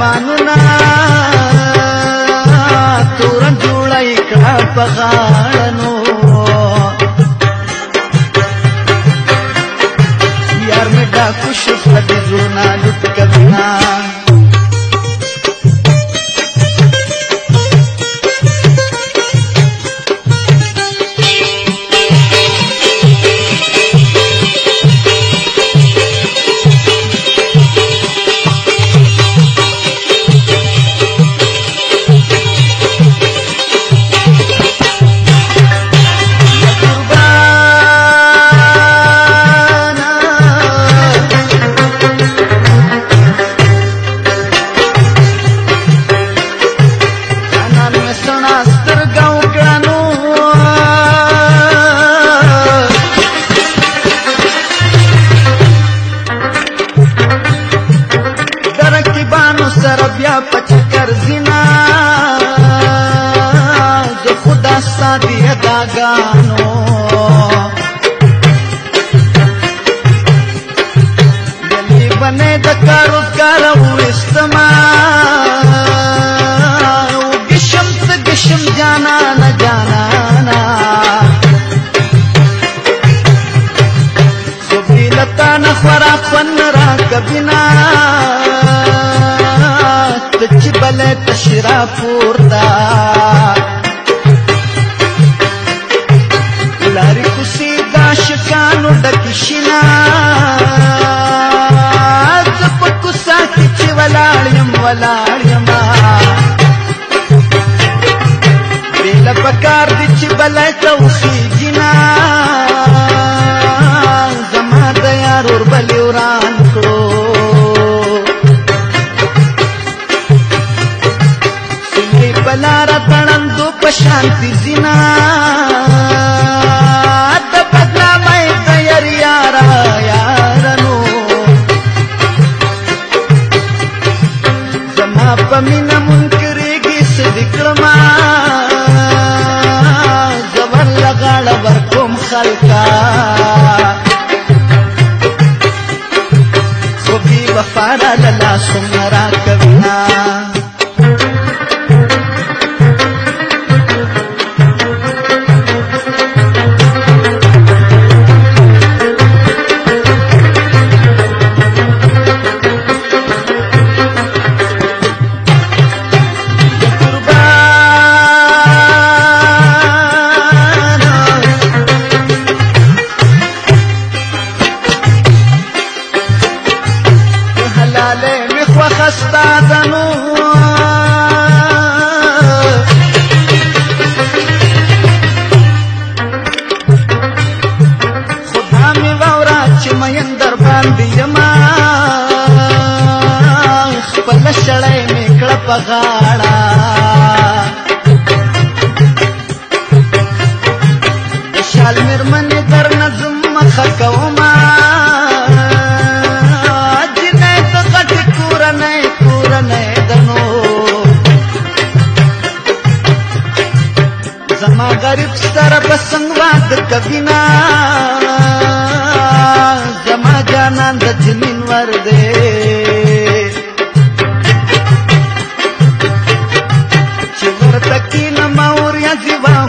माना तुर जुड़गाड़ा कुझु पती ज़ूना लुट की न بیا پټ کر زنا د خدا سادي ادا غانو دلی بنه د کارو کارو استما او گشم ته گشم جانا نه جانا نا سبیلتا نخورا پن را کبینا لکه شرا پورته لارې کوڅې د عاشقانو ډکې شینا زه په کوڅه کې چې ولاړ یم ولاړ یما بېله پکار دي چې بلی ته وښي بلار تړندو په شانتی زینا د بدلا مې تیار یارا یارانو زما په مینا منکرې کې صدکړه ما زبر لګاړه ورکوم خلکا خو بي وفاره للا سم چې مین در باندې یما خپل شړې میکړه په غاړه شال مرمن در نظم مخ کوما جنې ته غټ کور نه کور نه دنو زما غریب سره بسنګ واد کبینا ஆனந்த ஜிமின் வருதே சிவர தக்கி நம்ம ஊர் யா சிவா